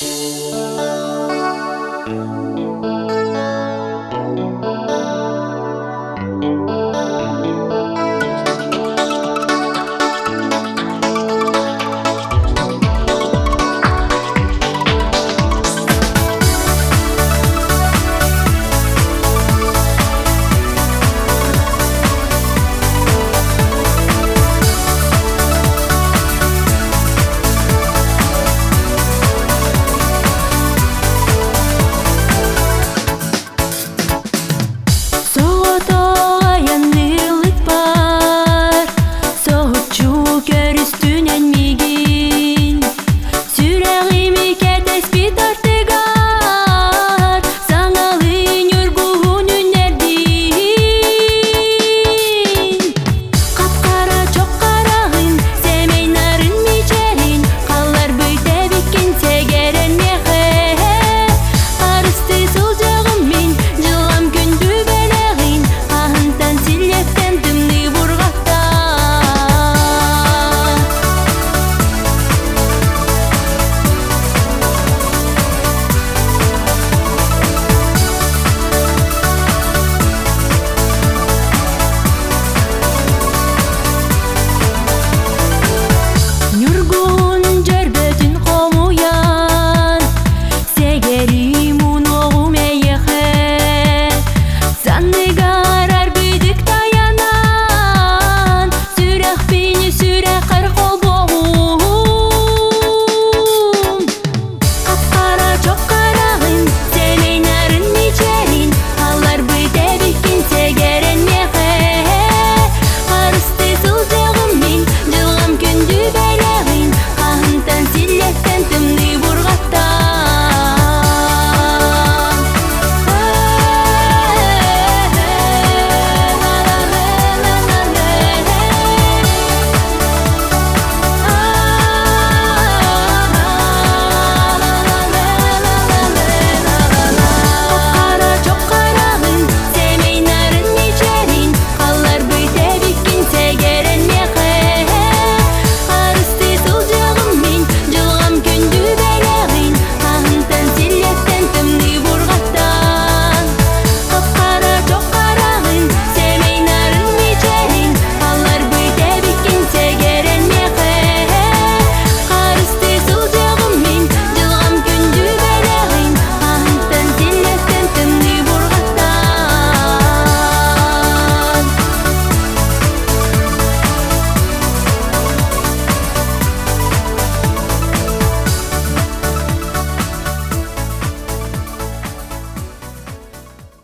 Música Geri